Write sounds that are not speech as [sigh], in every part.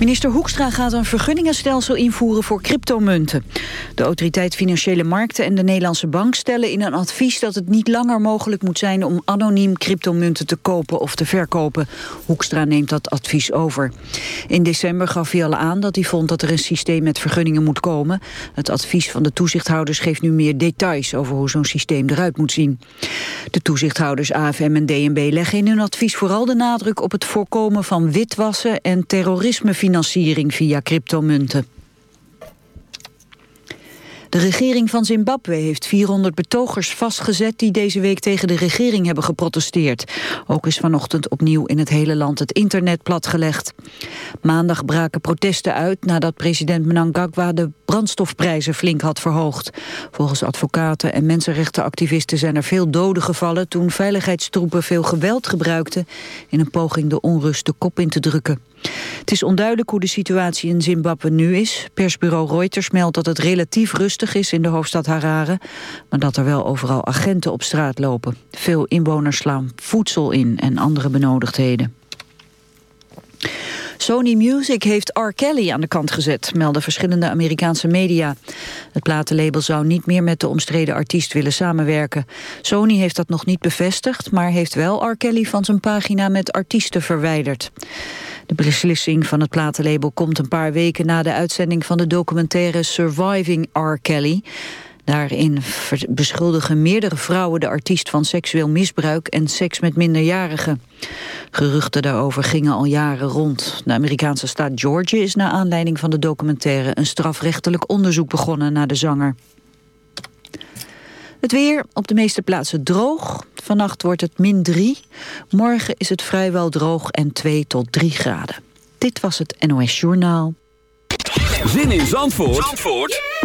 Minister Hoekstra gaat een vergunningenstelsel invoeren voor cryptomunten. De autoriteit Financiële Markten en de Nederlandse Bank stellen in een advies dat het niet langer mogelijk moet zijn om anoniem cryptomunten te kopen of te verkopen. Hoekstra neemt dat advies over. In december gaf hij al aan dat hij vond dat er een systeem met vergunningen moet komen. Het advies van de toezichthouders geeft nu meer details over hoe zo'n systeem eruit moet zien. De toezichthouders AFM en DNB leggen in hun advies vooral de nadruk op het voorkomen van witwassen en terrorismefinanciering via cryptomunten. De regering van Zimbabwe heeft 400 betogers vastgezet... die deze week tegen de regering hebben geprotesteerd. Ook is vanochtend opnieuw in het hele land het internet platgelegd. Maandag braken protesten uit nadat president Mnangagwa... de brandstofprijzen flink had verhoogd. Volgens advocaten en mensenrechtenactivisten zijn er veel doden gevallen... toen veiligheidstroepen veel geweld gebruikten... in een poging de onrust de kop in te drukken. Het is onduidelijk hoe de situatie in Zimbabwe nu is. Persbureau Reuters meldt dat het relatief rustig is in de hoofdstad Harare... maar dat er wel overal agenten op straat lopen. Veel inwoners slaan voedsel in en andere benodigdheden. Sony Music heeft R. Kelly aan de kant gezet, melden verschillende Amerikaanse media. Het platenlabel zou niet meer met de omstreden artiest willen samenwerken. Sony heeft dat nog niet bevestigd, maar heeft wel R. Kelly van zijn pagina met artiesten verwijderd. De beslissing van het platenlabel komt een paar weken na de uitzending van de documentaire Surviving R. Kelly. Daarin beschuldigen meerdere vrouwen de artiest van seksueel misbruik en seks met minderjarigen. Geruchten daarover gingen al jaren rond. De Amerikaanse staat Georgia is naar aanleiding van de documentaire een strafrechtelijk onderzoek begonnen naar de zanger. Het weer op de meeste plaatsen droog. Vannacht wordt het min 3. Morgen is het vrijwel droog en 2 tot 3 graden. Dit was het NOS Journaal. Zin in Zandvoort, Zandvoort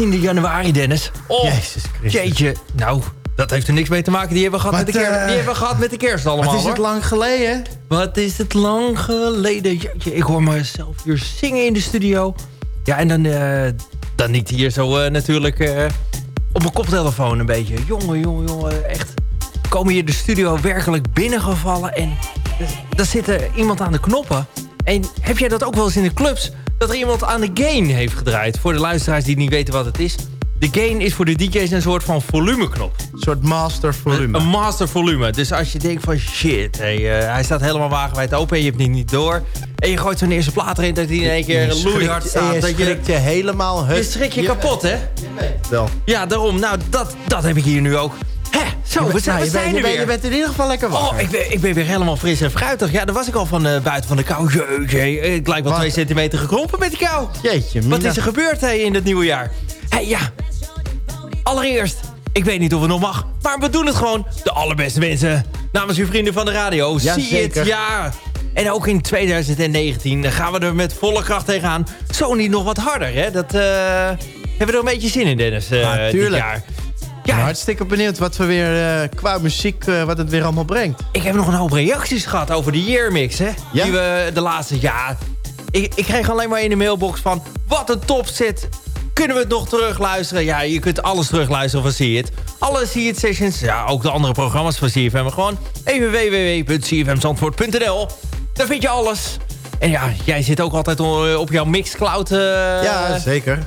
18e januari, Dennis. Oh, Jezus Christus. jeetje. Nou, dat heeft er niks mee te maken. Die hebben we gehad, met, de kerst, eh, die hebben we gehad met de kerst allemaal, Wat is het hoor. lang geleden? Wat is het lang geleden. Jeetje, ik hoor mezelf hier zingen in de studio. Ja, en dan, eh, dan niet hier zo eh, natuurlijk op mijn koptelefoon een beetje. Jongen, jongen, jongen, echt. Komen hier de studio werkelijk binnengevallen en daar zit er iemand aan de knoppen. En heb jij dat ook wel eens in de clubs? Dat er iemand aan de gain heeft gedraaid. Voor de luisteraars die niet weten wat het is. De gain is voor de DJ's een soort van volumeknop. Een soort master volume. Een master volume. Dus als je denkt van shit, hey, eh, hij staat helemaal wagenwijd open en je hebt die niet door. En je gooit zo'n eerste plaat erin dat hij in één keer Je loeihard staat. Je dat je, schrikt je helemaal... je hut. schrik je kapot, hè? Wel. Ja, daarom. Nou, dat, dat heb ik hier nu ook. Zo, we zijn, Nou, we je, zijn bent, je, er bent, weer. je bent in ieder geval lekker wakker. Oh, ik ben, ik ben weer helemaal fris en fruitig. Ja, daar was ik al van eh, buiten van de kou. Jeetje, ik lijk wel Wat? twee centimeter gekrompen met die kou. Jeetje, Mina. Wat is er gebeurd hey, in het nieuwe jaar? Hey, ja. Allereerst, ik weet niet of het nog mag, maar we doen het gewoon. De allerbeste mensen. Namens uw vrienden van de radio. Ja, Zie het? Ja. En ook in 2019 gaan we er met volle kracht tegenaan. Zo niet nog wat harder, hè? Dat eh, hebben we er een beetje zin in, Dennis, Ja, dit jaar. Ik ben Ja, hartstikke benieuwd wat we weer eh, qua muziek, eh, wat het weer allemaal brengt. ik heb nog een hoop reacties gehad over de yearmix, hè? Ja? Die we de laatste... Ja, ik, ik kreeg alleen maar in de mailbox van... Wat een topset. Kunnen we het nog terugluisteren? Ja, je kunt alles terugluisteren van See It. Alle See It sessions, ja, ook de andere programma's van CFM. Gewoon even www.cfmzandvoort.nl. Daar vind je alles. En ja, jij zit ook altijd op jouw Mixcloud. eh, ja, zeker.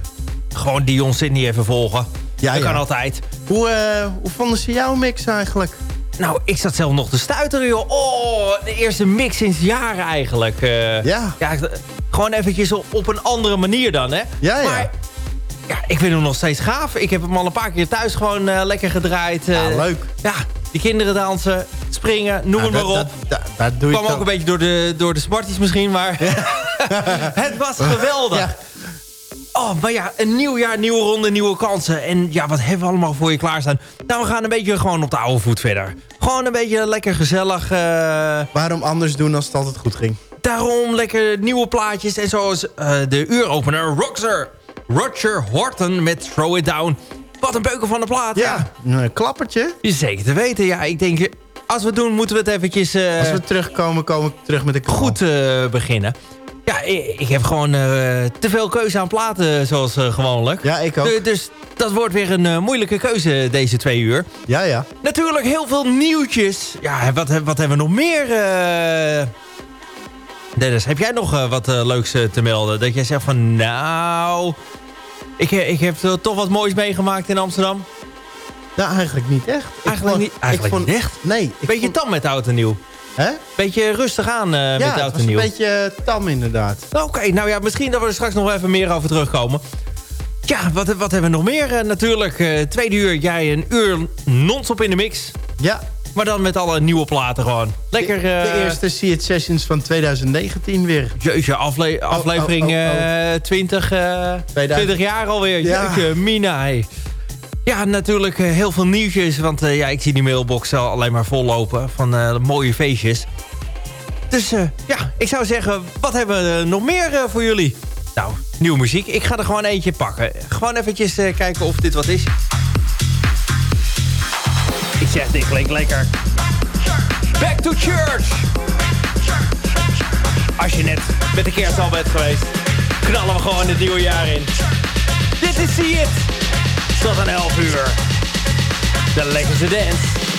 Gewoon Dion Sydney even volgen. Ja, dat ja. kan altijd. Hoe, eh, hoe vonden ze jouw mix eigenlijk? Nou, ik zat zelf nog te stuiteren, joh. Oh, de eerste mix sinds jaren eigenlijk. eh. Ja. ja. Gewoon eventjes op, een andere manier dan, hè? Ja, ja. Maar, ja, ik vind hem nog steeds gaaf. Ik heb hem al een paar keer thuis gewoon eh, lekker gedraaid. Ja, leuk. Ja, die kinderen dansen, springen, noem het Nou, maar op. dat- dat- dat doe je kwam ook een beetje door de, door de Smarties misschien, maar... [laughs] het was geweldig. Ja. Oh, maar ja, een nieuw jaar, nieuwe ronde, nieuwe kansen. En ja, wat hebben we allemaal voor je klaarstaan? Nou, we gaan een beetje gewoon op de oude voet verder. Gewoon een beetje lekker gezellig. eh, Waarom anders doen als het altijd goed ging? daarom lekker nieuwe plaatjes. En zoals eh, de uuropener Roxer. Roger Horton met Throw It Down. Wat een beuken van de plaat. Ja. een klappertje. Is zeker te weten. Ja, ik denk, als we het doen, moeten we het eventjes eh, Als we terugkomen, komen we terug met de knal. goed eh, beginnen. Ja, ik, ik heb gewoon eh, te veel keuze aan platen, zoals eh, gewoonlijk. Ja, ik ook. Eh, dus dat wordt weer een moeilijke keuze deze twee uur. Ja, ja. Natuurlijk heel veel nieuwtjes. Ja, wat, wat hebben we nog meer? Dennis, heb jij nog wat leuks te melden? Dat jij zegt van, nou... Ik, ik heb toch wat moois meegemaakt in Amsterdam. Nou, eigenlijk niet echt. Ik Eigenlijk vond- niet- eigenlijk ik vond, niet echt? Nee. ik Beetje vond- tam met oud en nieuw. Hè? Beetje rustig aan eh, met ja, oud het en was een beetje eh, tam inderdaad. Oké, nou ja, misschien dat we er straks nog even meer over terugkomen. Ja, wat, wat hebben we nog meer? Eh, natuurlijk, eh, tweede uur, jij een uur non-stop in de mix. Ja, Maar dan met alle nieuwe platen gewoon. Lekker, de, de eerste See It Sessions van 2019 weer. Jeetje, afle aflevering oh, oh. eh, 20, eh 20 jaar alweer. Ja. Jeetje, Mina. hey. Ja, natuurlijk eh, heel veel nieuwtjes. Want eh, ja, ik zie die mailbox al alleen maar vollopen van eh, mooie feestjes. Dus ja, ik zou zeggen, wat hebben we nog meer voor jullie? Nou, nieuwe muziek. Ik ga er gewoon eentje pakken. Gewoon eventjes kijken of dit wat is. Ik zeg, dit klinkt lekker. Back to church! Als je net met de kerst al bent geweest, knallen we gewoon het nieuwe jaar in. Dit is See It! Tot een 11 uur. De lekkerste dance.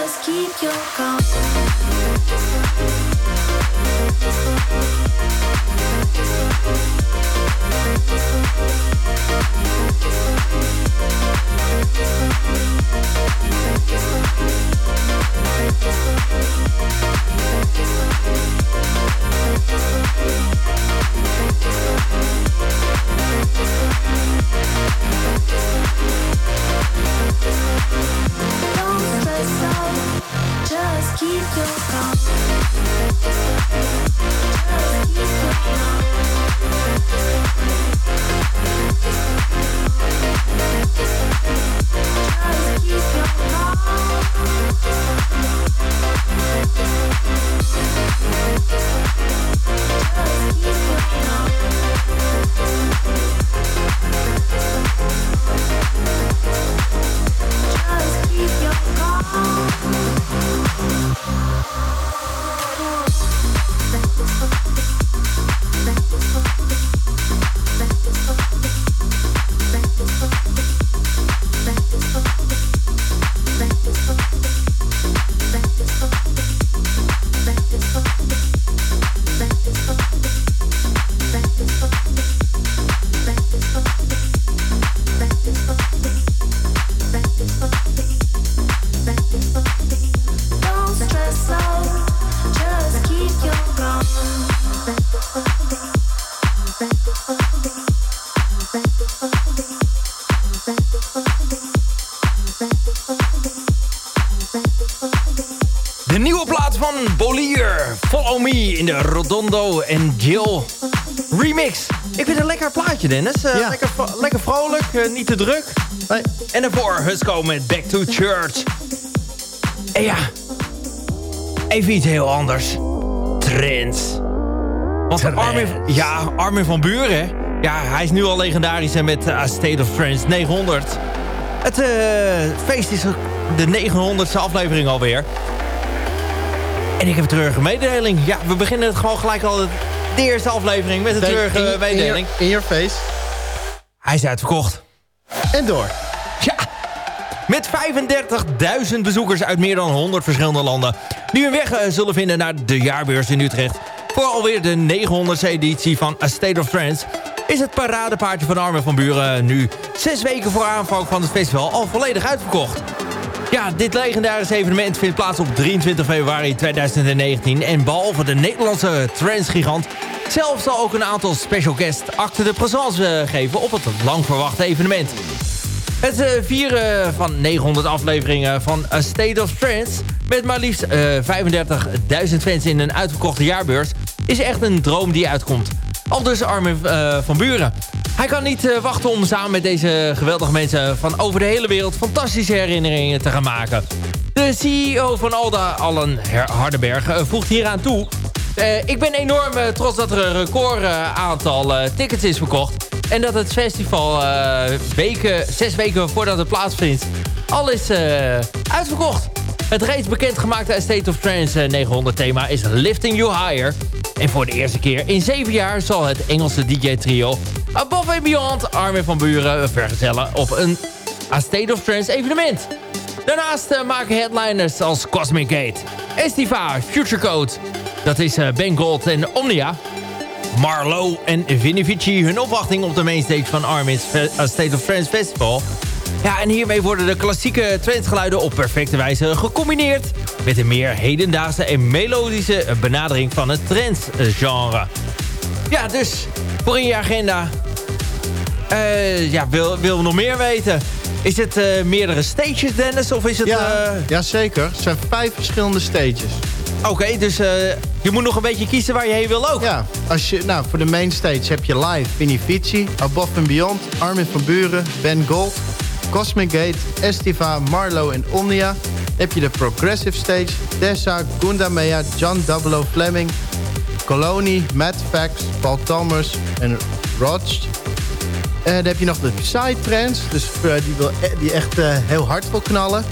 just keep your calm. you come. Rodondo en Jill remix. Ik vind het een lekker plaatje, Dennis. Uh, Ja. lekker, lekker vrolijk, eh, niet te druk. Nee. En daarvoor Husko met Back to Church. En ja, even iets heel anders. Trends. Want Armin, ja, Armin van Buren, ja, hij is nu al legendarisch hè, met A State of Trance 900. Het eh, feest is de 900ste aflevering alweer. En ik heb een treurige mededeling. Ja, we beginnen het gewoon gelijk al de eerste aflevering met een treurige in, in, mededeling. your, in your face. Hij is uitverkocht. En door. Ja, met 35.000 bezoekers uit meer dan 100 verschillende landen... die hun weg eh, zullen vinden naar de jaarbeurs in Utrecht... voor alweer de 900ste editie van A State of Trance... is het paradepaardje van Armin van Buren nu zes weken voor aanvang van het festival al volledig uitverkocht. Ja, dit legendarische evenement vindt plaats op 23 februari 2019... en behalve de Nederlandse trance-gigant... zelf zal ook een aantal special guests acte de présence eh, geven op het lang verwachte evenement. Het eh, vieren van 900 afleveringen van A State of Trance... met maar liefst eh, 35.000 fans in een uitverkochte jaarbeurs... is echt een droom die uitkomt. Al dus Armin eh, van Buren. Hij kan niet eh, wachten om samen met deze geweldige mensen... van over de hele wereld fantastische herinneringen te gaan maken. De CEO van Alda, Allen Hardenberg, eh, voegt hieraan toe... Ik ben enorm trots dat er een record aantal tickets is verkocht. En dat het festival weken, zes weken voordat het plaatsvindt al is uitverkocht. Het reeds bekendgemaakte A State of Trance eh, 900 thema is Lifting You Higher. En voor de eerste keer in zeven jaar zal het Engelse DJ-trio Above and Beyond Armin van Buren vergezellen op een A State of Trance evenement. Daarnaast eh, maken headliners als Cosmic Gate, Estiva, Future Code... dat is eh, Ben Gold en Omnia... Marlow en Vinny Vici hun opwachting op de mainstage van Armin's A State of Trance Festival. Ja, en hiermee worden de klassieke trendsgeluiden op perfecte wijze gecombineerd... met een meer hedendaagse en melodische benadering van het trance-genre. Ja, dus voor in je agenda... eh, ja, wil, wil we nog meer weten? Is het eh, meerdere stages, Dennis? Of is het... Ja, eh, ja, zeker. Het zijn vijf verschillende stages. Oké, dus eh, je moet nog een beetje kiezen waar je heen wil ook. Ja, als je, nou, voor de main stage heb je live Vinny Vici, Above and Beyond, Armin van Buren, Ben Gold, Cosmic Gate, Estiva, Marlow en Omnia. Heb je de Progressive Stage, Tessa, Gunda Mea, John Double Fleming, Colony, Matt Fax, Paul Thomas en Rodge. En dan heb je nog de Psytrance, dus eh, die, wil, e- die echt eh, heel hard wil knallen.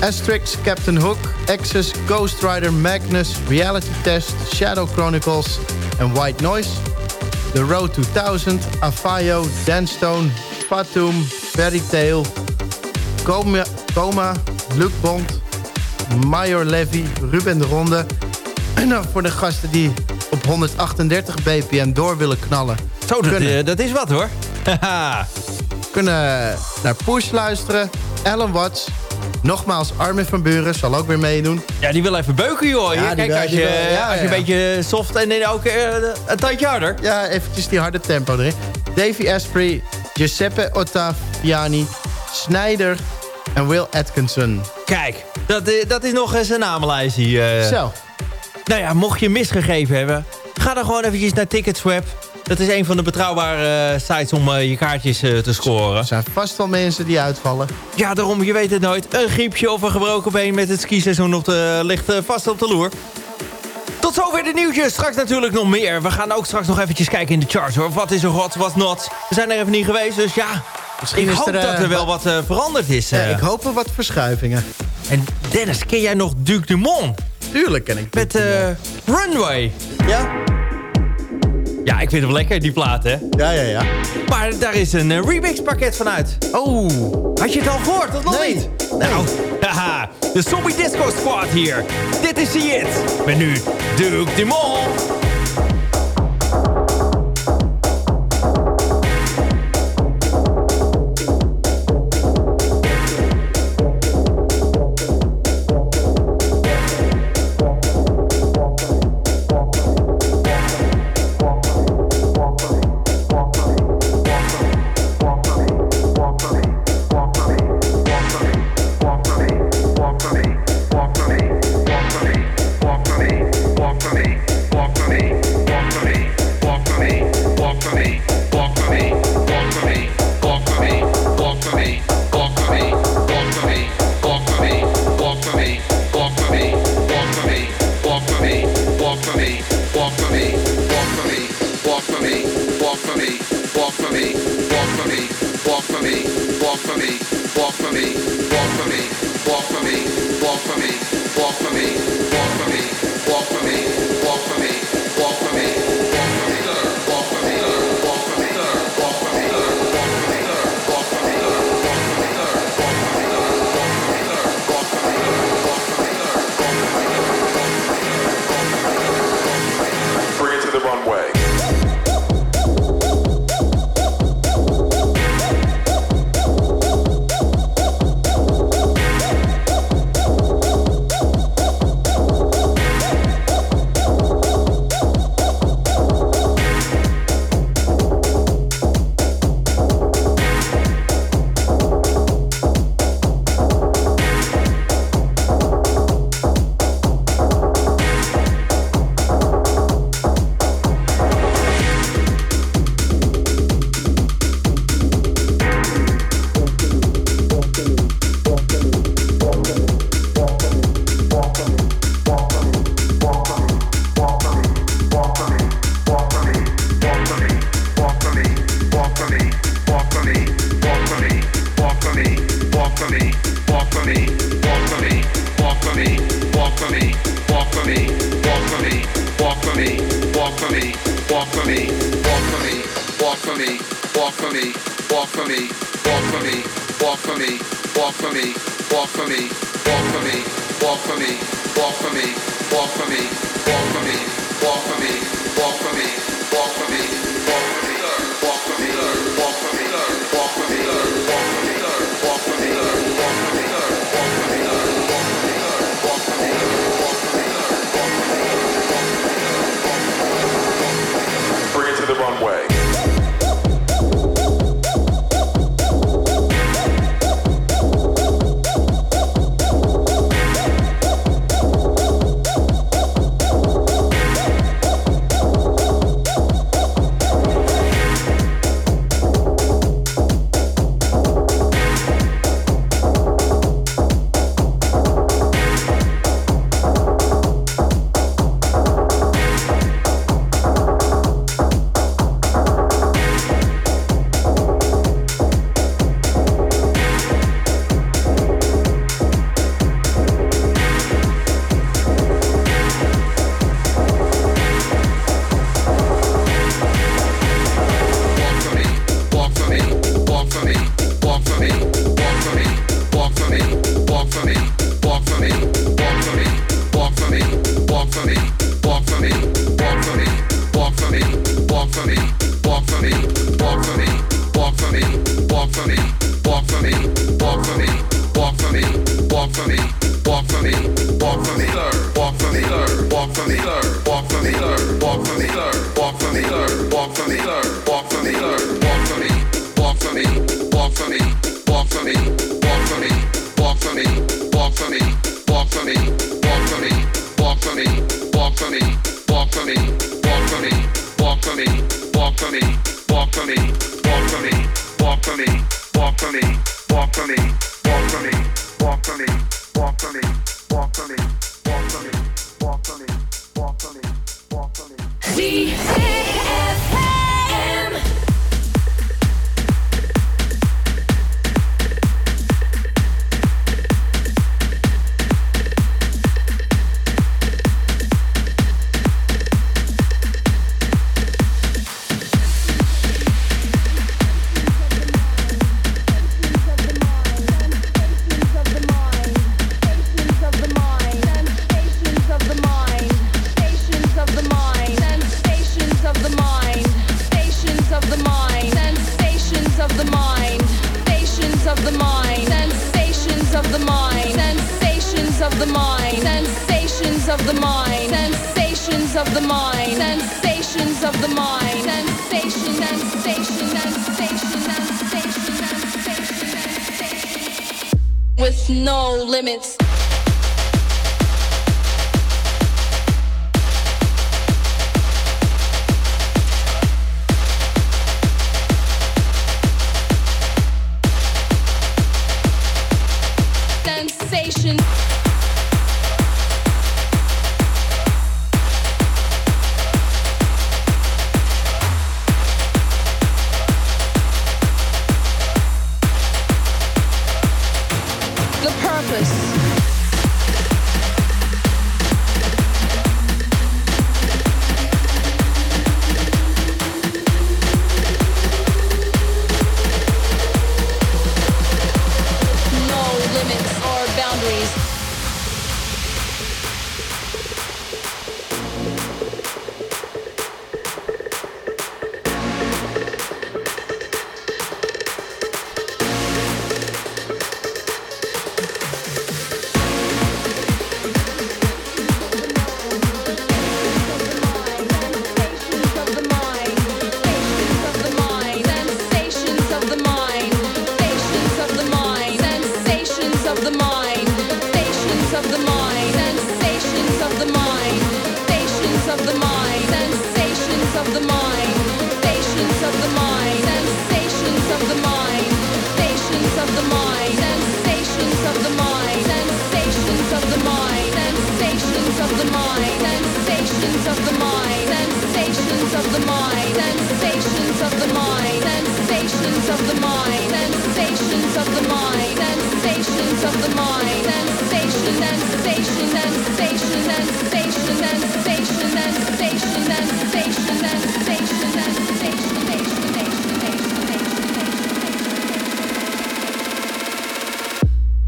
Asterix, Captain Hook, Axis, Ghost Rider, Magnus, Reality Test, Shadow Chronicles en White Noise. The Road 2000, Afayo, Danstone, Fatum, Fairy Tail, Coma, Coma Luke Bond, Major Levy, Ruben de Ronde. [clears throat] En dan voor de gasten die op 138 bpm door willen knallen. Zo, dat, Kunnen. eh, dat is wat hoor. [laughs] Kunnen naar Push luisteren. Alan Watts. Nogmaals, Armin van Buren zal ook weer meedoen. ja, die wil even beuken joh. Ja, kijk, wil- als je, wil- ja, als je een beetje soft en dan ook eh, een tandje harder. Ja, eventjes die harde tempo erin. Davy Asprey, Giuseppe Ottaviani, Snyder en Will Atkinson. Kijk, dat, eh, dat is nog eens een namenlijst hier. eh. Zo, Nou ja, mocht je misgegeven hebben... ga dan gewoon eventjes naar Ticketswap. Dat is een van de betrouwbare eh, sites om je kaartjes te scoren. er zijn vast wel mensen die uitvallen. Ja, daarom, je weet het nooit. Een griepje of een gebroken been met het skiseizoen op de, ligt vast op de loer. Tot zover de nieuwtjes. Straks natuurlijk nog meer. We gaan ook straks nog eventjes kijken in de charts hoor. Wat is er hot, wat not. We zijn er even niet geweest, dus ja... Misschien ik is hoop er, eh, dat er wel wat eh, veranderd is. Ja, eh. ik hoop op wat verschuivingen. En Dennis, ken jij nog Duke Dumont? Tuurlijk ken ik Met eh, Runway. Ja? Ja, ik vind hem lekker, die plaat, hè. Ja, ja, ja. Maar daar is een eh, remix-pakket van uit. Oh, Had je het al gehoord, of nog Nee. niet? Nou, [laughs] haha, de Zombie Disco Squad hier. Dit is See It. Met nu Duke Dumont. limits.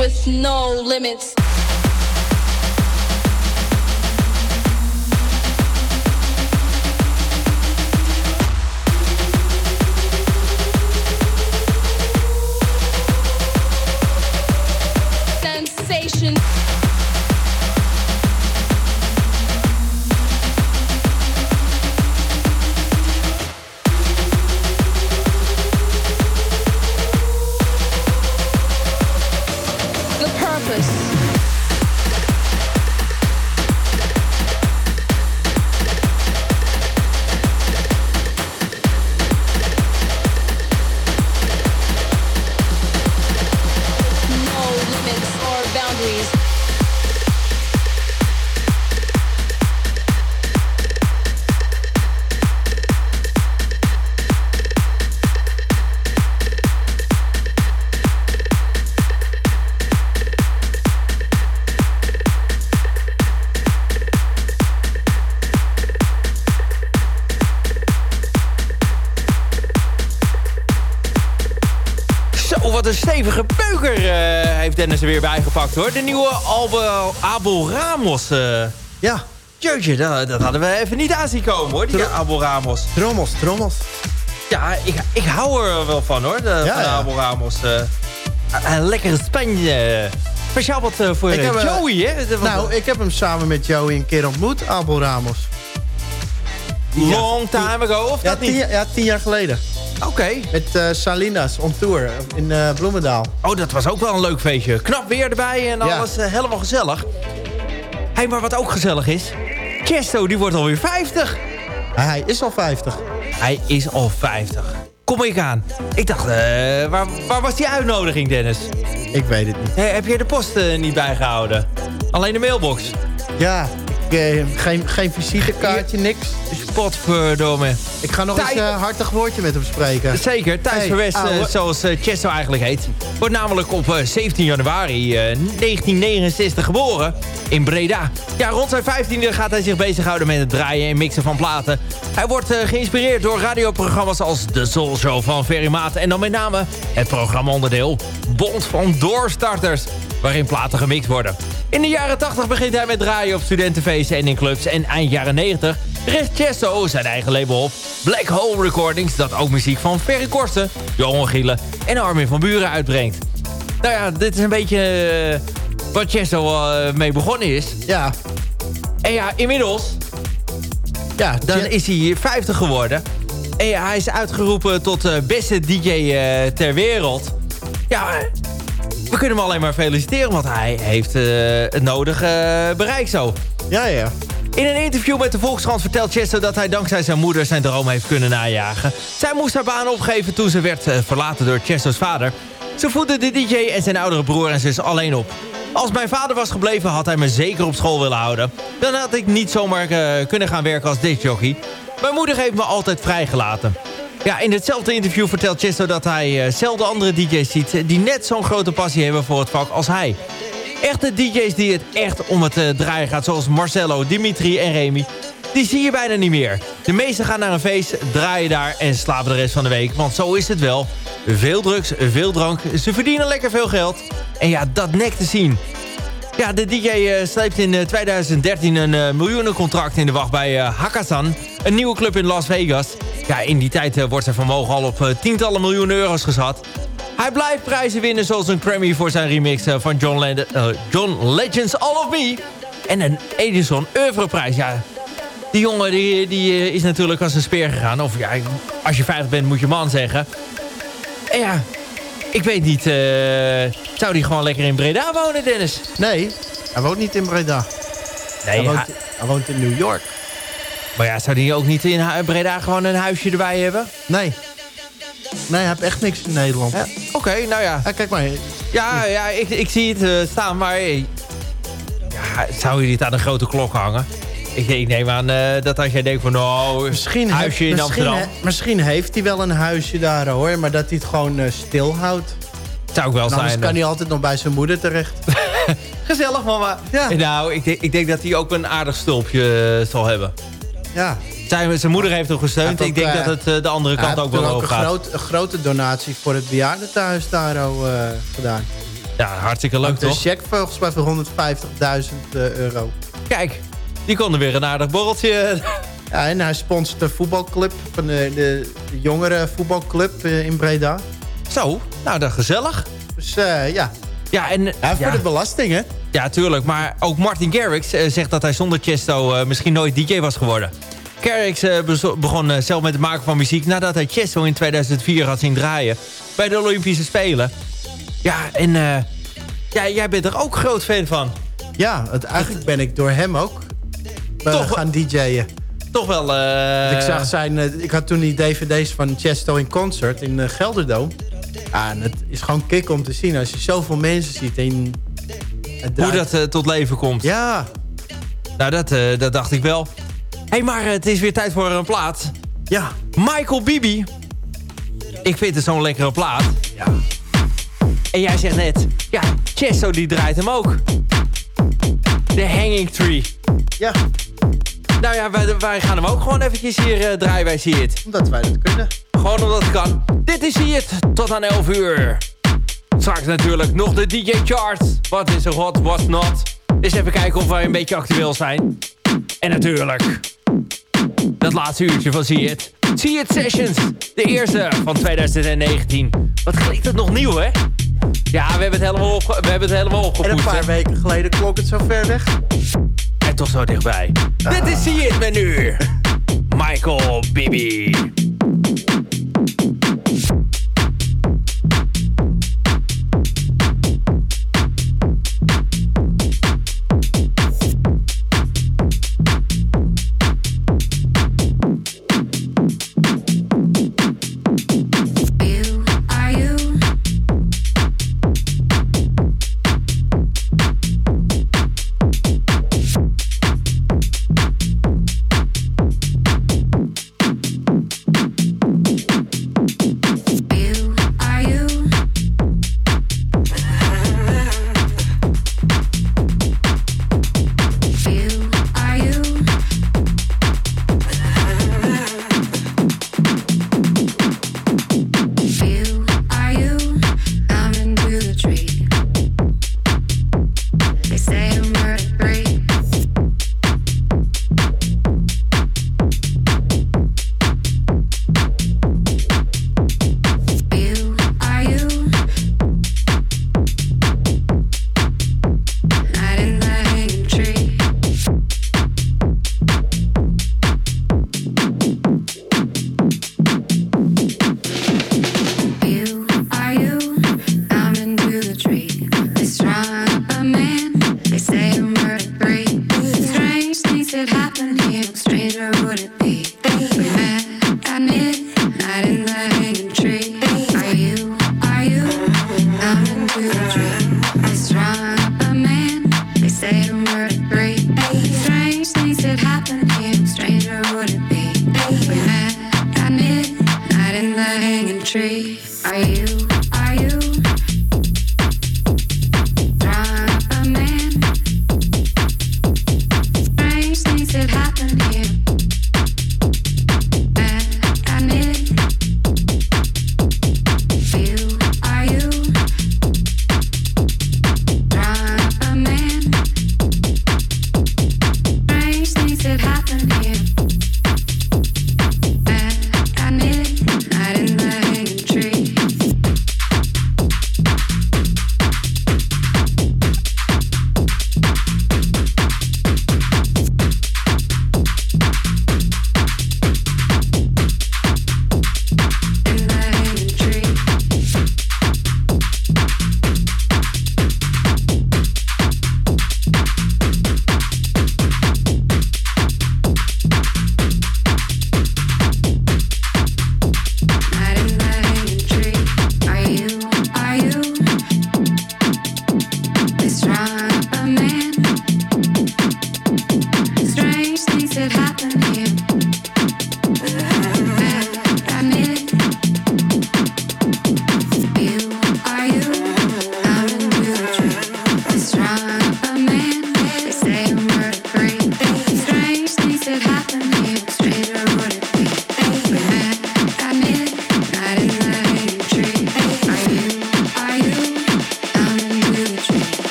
with no limits. Dennis er weer bijgepakt hoor. De nieuwe Albe, Abel Ramos. Uh. Ja, Jeetje, dat, dat hadden we even niet aan zien komen hoor, die Abel Ramos. Trommels, trommels. Ja, ik, ik hou er wel van hoor, de, Ja, van ja. Abel Ramos. eh. een lekkere Spanje. Speciaal wat eh, voor Ik eh, heb, eh, Joey, hè? Nou, ik heb hem samen met Joey een keer ontmoet, Abel Ramos. long time ago, of Ja, dat tien, niet? ja, tien jaar geleden. Oké. Met eh, Salinas on tour in eh, Bloemendaal. Oh, dat was ook wel een leuk feestje. Knap weer erbij en alles eh, helemaal gezellig. Hé, maar wat ook gezellig is... Chesto, die wordt alweer 50. Ah, hij is al 50. Hij is al 50. Kom ik aan. Ik dacht, waar, waar was die uitnodiging, Dennis? Ik weet het niet. Hé, heb je de post niet bijgehouden? Alleen de mailbox. Ja, eh, geen, geen visitekaartje, niks. Potverdomme. Ik ga nog eens een hartig woordje met hem spreken. Zeker, Thijs Hey, Verwest, eh, zoals eh, Chesto eigenlijk heet... wordt namelijk op eh, 17 januari eh, 1969 geboren in Breda. Ja, rond zijn 15e gaat hij zich bezighouden met het draaien en mixen van platen. Hij wordt eh, geïnspireerd door radioprogramma's als The Soul Show van Ferry Maat... en dan met name het programmaonderdeel Bond van Doorstarters... waarin platen gemixt worden. In de jaren 80 begint hij met draaien op studentenfeesten en in clubs... en eind jaren 90 richt Chesto zijn eigen label op... Black Hole Recordings, dat ook muziek van Ferry Korsten, Johan Gielen en Armin van Buren uitbrengt. Nou ja, dit is een beetje eh, wat Chesto eh, mee begonnen is. Ja, En ja, inmiddels ja, dan Je- is hij 50 geworden. En ja, hij is uitgeroepen tot de beste DJ eh, ter wereld. Ja, eh, we kunnen hem alleen maar feliciteren, want hij heeft eh, het nodige eh, bereik zo. ja, ja. In een interview met de Volkskrant vertelt Chesto dat hij dankzij zijn moeder zijn droom heeft kunnen najagen. Zij moest haar baan opgeven toen ze werd eh, verlaten door Chesto's vader. Ze voedde de DJ en zijn oudere broer en zus alleen op. Als mijn vader was gebleven had hij me zeker op school willen houden. Dan had ik niet zomaar kunnen gaan werken als discjockey. Mijn moeder heeft me altijd vrijgelaten. Ja, in hetzelfde interview vertelt Chesto dat hij eh, zelden andere DJ's ziet... die net zo'n grote passie hebben voor het vak als hij. Echte DJ's die het echt om het eh, draaien gaat, zoals Marcello, Dimitri en Remy... die zie je bijna niet meer. De meesten gaan naar een feest, draaien daar en slapen de rest van de week. Want zo is het wel. Veel drugs, veel drank, ze verdienen lekker veel geld. En ja, dat nek te zien. Ja, de DJ eh, sleept in eh, 2013 een miljoenencontract in de wacht bij Hakkasan. Een nieuwe club in Las Vegas. Ja, in die tijd eh, wordt zijn vermogen al op eh, tientallen miljoenen euro's geschat. Hij blijft prijzen winnen zoals een Grammy voor zijn remix eh, van John, John Legends All of Me. En een Edison Oeuvreprijs. Ja, die jongen die, die is natuurlijk als een speer gegaan. Of ja, als je 50 bent moet je man zeggen. En ja, ik weet niet. zou die gewoon lekker in Breda wonen, Dennis? Nee, hij woont niet in Breda. Nee, hij, woont, hij woont in New York. Maar ja, zou die ook niet in Breda gewoon een huisje erbij hebben? Nee. Nee, hij heeft echt niks in Nederland. Ja, Oké, nou ja. Kijk maar. Ja, ja ik, ik zie het eh, staan, maar... Ja, zou je dit aan een grote klok hangen? Ik, ik neem aan eh, dat als jij denkt van... nou, Misschien, huisje in misschien, Amsterdam. he- misschien heeft hij wel een huisje daar hoor. Maar dat hij het gewoon eh, stilhoudt. Zou ik wel En anders zijn. kan hij altijd nog bij zijn moeder terecht. [laughs] Gezellig, mama. Ja. Nou, ik, denk- ik denk dat hij ook een aardig stulpje zal hebben. Ja. Zijn, zijn moeder heeft hem gesteund. Hij ik heeft denk dat het eh, de andere Hij kant heeft ook wel ook een, gaat. groot, een grote donatie voor het bejaardentehuis daar ook, eh, gedaan. Ja, hartstikke leuk De toch? cheque volgens mij voor 150.000 eh, euro. Kijk, die konden weer een aardig borreltje. [laughs] Ja, en hij sponsort de voetbalclub, van de, de, jongere voetbalclub eh, in Breda. Zo, nou dat gezellig. Dus eh, ja, Ja, en, ja, ja, voor de belasting hè. Ja, tuurlijk. Maar ook Martin Garrix eh, zegt dat hij zonder Chesto eh, misschien nooit DJ was geworden. Garrix eh, begon zelf met het maken van muziek... nadat hij Chesto in 2004 had zien draaien bij de Olympische Spelen. Ja, en ja, jij bent er ook groot fan van. Ja, het, eigenlijk ben ik door hem ook eh, Toch gaan DJ'en. Toch wel... ik, zag zijn, ik had toen die dvd's van Chesto in concert in uh, Gelderdoom. Ja, en het is gewoon kick om te zien als je zoveel mensen ziet. Het Hoe dat eh, tot leven komt. Ja, Nou, dat, eh, dat dacht ik wel. Hé, hey, maar het is weer tijd voor een plaat. ja, Michael Bibi. Ik vind het zo'n lekkere plaat. ja. En jij zegt net, ja, Chesto die draait hem ook. De Hanging Tree. Ja, Nou ja, wij, wij gaan hem ook gewoon eventjes hier eh, draaien bij See It. omdat wij dat kunnen. Gewoon omdat het kan. Dit is See It, tot aan 11 uur. Straks natuurlijk nog de DJ Charts. Wat is er hot, wat not. Dus even kijken of wij een beetje actueel zijn. En natuurlijk, dat laatste uurtje van See It. See It Sessions, de eerste van 2019. Wat klinkt het nog nieuw, hè? Ja, we hebben het helemaal, op, we hebben het helemaal opgepoetst. En een paar weken geleden klonk het zo ver weg. En toch zo dichtbij. Dit is See It met nu. [laughs] Michael Bibi.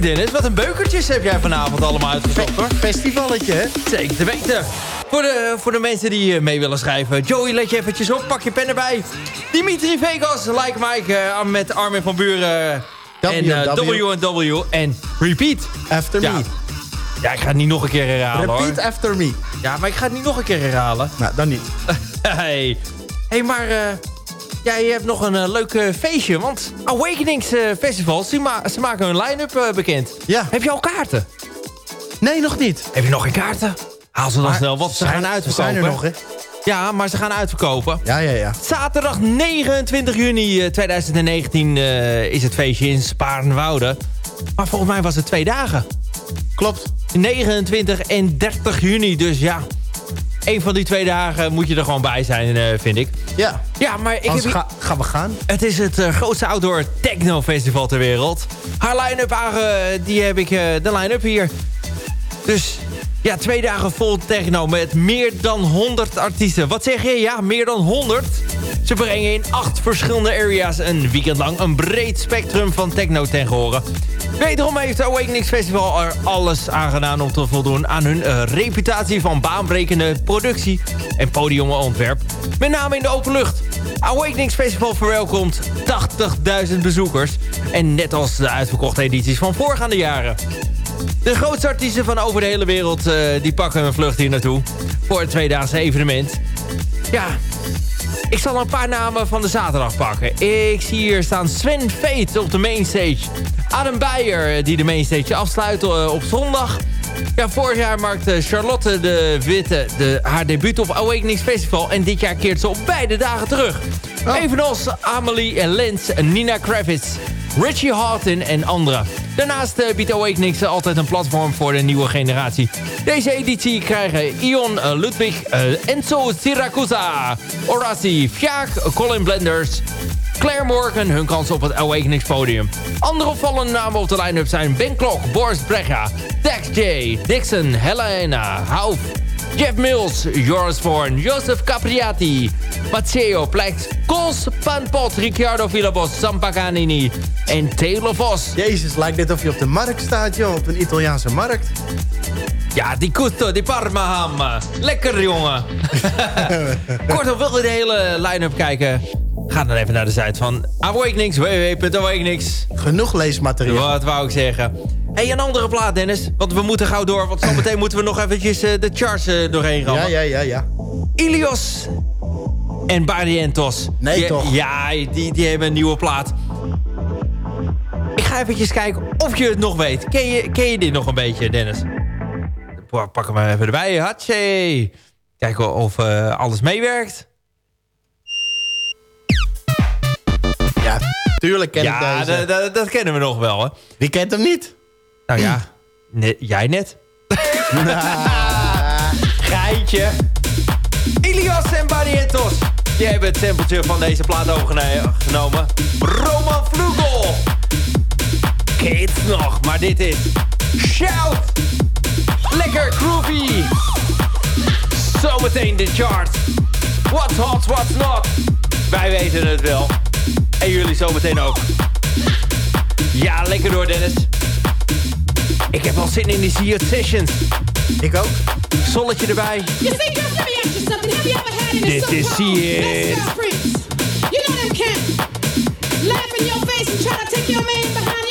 Dennis, wat een beukertjes heb jij vanavond allemaal uitgezocht hoor. Festivalletje, hè? Zeker te weten. Voor de, voor de mensen die eh, mee willen schrijven. Joey, let je eventjes op. Pak je pen erbij. Dimitri Vegas, Like Mike. eh, met Armin van Buren. en eh, W. W&W. En Repeat. After Ja. me. Ja, ik ga het niet nog een keer herhalen Repeat hoor. after me. Ja, maar ik ga het niet nog een keer herhalen. Nou, dan niet. [laughs] hey. hey, maar jij hebt nog een eh, leuk eh, feestje. Want Awakenings eh, Festivals, die ma ze maken hun line-up bekend. Ja. Heb je al kaarten? Nee, nog niet. Heb je nog geen kaarten? Haal ze dan Maar snel, want ze gaan ze uitverkopen. zijn er nog, hè? Ja, maar ze gaan uitverkopen. Ja, ja, ja. Zaterdag 29 juni eh, 2019 eh, is het feestje in Sparenwoude. Maar volgens mij was het twee dagen. Klopt. 29 en 30 juni, dus ja. Een van die twee dagen moet je er gewoon bij zijn, eh, vind ik. Ja. Ja, maar ik heb... ga, gaan we gaan. Het is het eh, grootste outdoor techno festival ter wereld. Haar line-up, aange- die heb ik, eh, de line-up hier. Dus ja, twee dagen vol techno met meer dan 100 artiesten. Wat zeg je? Ja, meer dan 100? Ze brengen in acht verschillende areas een weekend lang een breed spectrum van techno ten gehore. Wederom heeft de Awakenings Festival er alles aan gedaan om te voldoen aan hun eh, reputatie van baanbrekende productie en podiumontwerp. Met name in de open lucht. Awakenings Festival verwelkomt 80.000 bezoekers. En net als de uitverkochte edities van voorgaande jaren. De grootste artiesten van over de hele wereld eh, die pakken een vlucht hier naartoe. Voor het tweedaagse evenement. Ja, ik zal een paar namen van de zaterdag pakken. Ik zie hier staan Sven Veet op de mainstage. Adam Beyer die de mainstage afsluit eh, op zondag. Ja, vorig jaar maakte Charlotte de Witte de, haar debuut op Awakenings Festival. En dit jaar keert ze op beide dagen terug. Evenals Amelie en Lens, Nina Kravitz, Richie Houghton en anderen. Daarnaast eh, biedt Awakenings altijd een platform voor de nieuwe generatie. Deze editie krijgen Ion eh, Ludwig, eh, Enzo Siracusa, Horaci Fjaak, Colin Blenders... Claire Morgan hun kans op het Awakenings podium. Andere opvallende namen op de line-up zijn Ben Klok, Boris Brecha, Dex J, Dixon, Helena, Hauf, Jeff Mills, Joris Vorn, Joseph Capriati, Matteo Plex, Kos, Panpot, Ricciardo Villabos, Sam Paganini en Taylor Vos. Jezus, lijkt net of je op de markt staat, joh. Op een Italiaanse markt. Ja, die Custo, die Parmaham. Lekker, jongen. [laughs] Kortom, wil je de hele line-up kijken? Ga dan even naar de site van Awakenings, www.awakenings. Genoeg leesmateriaal. Wat wou ik zeggen? Hey, een andere plaat, Dennis. Want we moeten gauw door. Want zometeen moeten we nog eventjes eh, de charts eh, doorheen rammen. Ja, ja, ja, ja. Ilios en Barrientos. Nee, Die- toch? Ja, die, die hebben een nieuwe plaat. Ik ga eventjes kijken of je het nog weet. Ken je, ken je dit nog een beetje, Dennis? Pa- Pak hem maar even erbij. Hatsé. Kijken of eh, alles meewerkt. Ja, tuurlijk ken ja, ik deze. da- dat kennen we nog wel, hè? Wie kent hem niet? Nou ja, [clears throat] ne- jij net. [laughs] Geintje. Ilias en Barrientos. Die hebben het sampletje van deze plaat overgenomen. Roman Vlugel. Het nog, maar dit is Shout. Lekker groovy. Zometeen de chart. What's hot, what's not. Wij weten het wel. En jullie zometeen ook. Ja, lekker door Dennis. Ik heb al zin in die Sea Sessions. Ik ook. Zonnetje erbij. You see, girls, let me ask you something. Have you ever had any This is it. best friends? You know them cats. Laugh in your face and try to take your man behind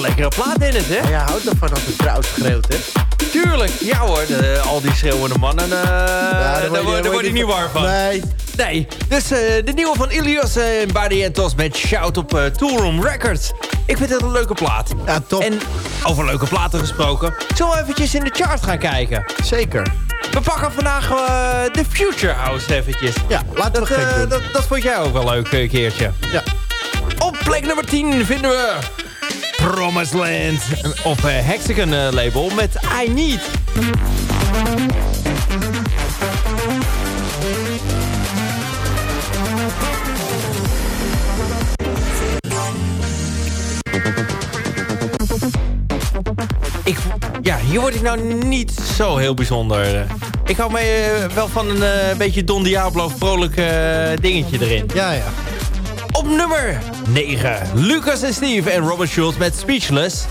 zo'n lekkere plaat, Dennis, hè? Ja, houdt ervan als een vrouw schreeuwt, hè? Tuurlijk. Ja hoor, de- al die schreeuwende mannen, eh daar, word je- niet warm van. Nee. Nee, dus eh, de nieuwe van Ilias en Body and Tos met Shout op uh, Toolroom Records. Ik vind het een leuke plaat. Ja, top. En over leuke platen gesproken, zullen we eventjes in de chart gaan kijken? Zeker. We pakken vandaag de Future House eventjes. Ja, laten Dat, we doen. dat, dat vond jij ook wel leuk een keertje. Ja. Op plek nummer 10 vinden we Promised Land op uh, Hexagon eh, label met I Need. Ik, ja, hier word ik nou niet zo heel bijzonder. Ik hou me eh, wel van een eh, beetje Don Diablo vrolijk eh, dingetje erin. Ja, ja. Op nummer 9. Lucas en Steve en Robert Schultz met Speechless.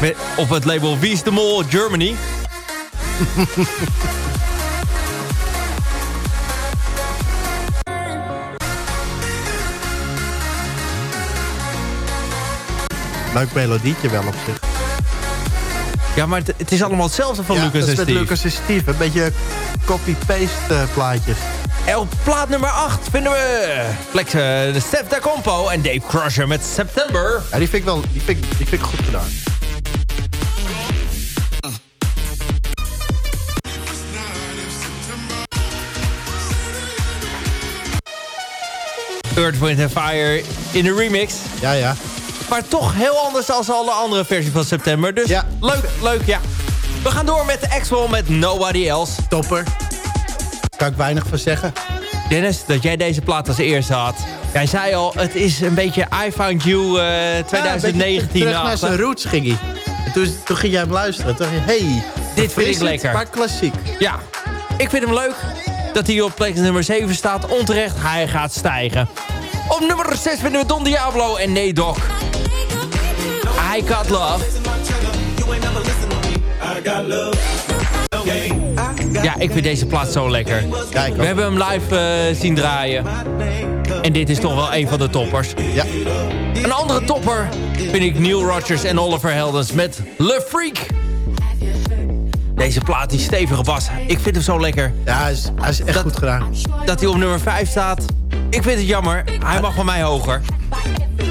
Met, op het label Wie is de Mol Germany. [laughs] Leuk melodietje wel op zich. Ja, maar het, het is allemaal hetzelfde van ja, Lucas dat en is met Steve. Lucas en Steve. Een beetje copy-paste eh, plaatjes. En op plaat nummer 8 vinden we Flex, uh, de Steph Da Compo en Dave Crusher met September. Ja, die vind ik wel die vind, ik- die vind ik goed gedaan. Earth, Wind and Fire in de remix. Ja, ja. Maar toch heel anders dan alle andere versies van September. Dus Ja. leuk, leuk, ja. We gaan door met de Axwell met Nobody Else. Topper. Kan ik weinig van zeggen. Dennis, dat jij deze plaat als eerste had. Jij zei al, het is een beetje I Found You eh, Ja, 2019. een beetje terug naar zijn roots ging hij. En toen, toen ging jij hem luisteren. Toen dacht je, hey, Dit vind ik lekker. Maar klassiek. Ja, ik vind hem leuk dat hij op plek nummer 7 staat. Onterecht, hij gaat stijgen. Op nummer 6 vinden we Don Diablo en Nee Doc. I Got Love. Ja, ik vind deze plaat zo lekker. Ja, ook. We hebben hem live eh, zien draaien. En dit is toch wel een van de toppers. Ja. Een andere topper vind ik Neil Rogers en Oliver Heldens met Le Freak. Deze plaat, die stevige bas. Ik vind hem zo lekker. Ja, hij is, hij is echt Dat- goed gedaan. Dat hij op nummer 5 staat. Ik vind het jammer. Hij mag van mij hoger.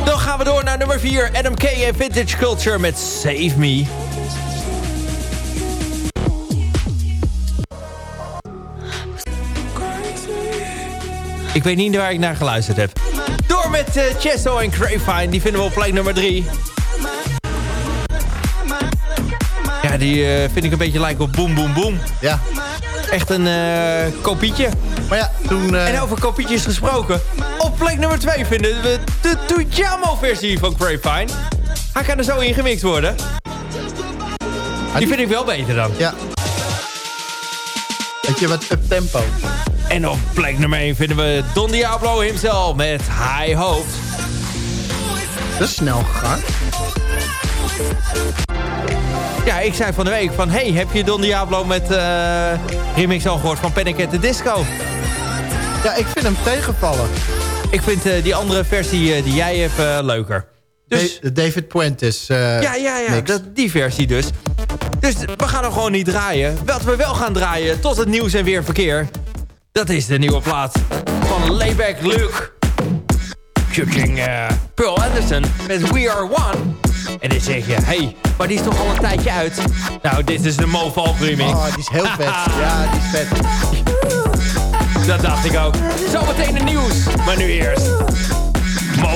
Dan gaan we door naar nummer 4. Adam K. en Vintage Culture met Save Me. Ik weet niet waar ik naar geluisterd heb. Door met uh, Chesto en Crayfine. Die vinden we op plek nummer 3. Ja, die uh, vind ik een beetje lijken op Boom Boom Boom. Ja. Echt een uh, kopietje. Maar ja, toen... Uh... En over kopietjes gesproken. Op plek nummer 2 vinden we de Tujamo versie van Crayfine. Hij kan er zo in gemixt worden. Die vind ik wel beter dan. Ja. Weet je wat up-tempo? En op plek nummer 1 vinden we Don Diablo himself met High Hopes. Dat is snel gegaan. Ja, ik zei van de week van... Hey, heb je Don Diablo met uh, remix al gehoord van Panic at the Disco? Ja, ik vind hem tegenvallen. Ik vind uh, die andere versie uh, die jij hebt leuker. Dus, de David Puentes Ja, ja, ja. Dat, die versie dus. Dus we gaan hem gewoon niet draaien. Wat we wel gaan draaien tot het nieuws en weer verkeer. Dat is de nieuwe plaat van Layback Luke. Fucking Pearl Anderson met We Are One. En dan zeg je, hey, maar die is toch al een tijdje uit? Nou, dit is de Mo Valk remix. Oh, die is heel vet. [laughs] ja, die is vet. Dat dacht ik ook. Zometeen de nieuws. Maar nu eerst. Mo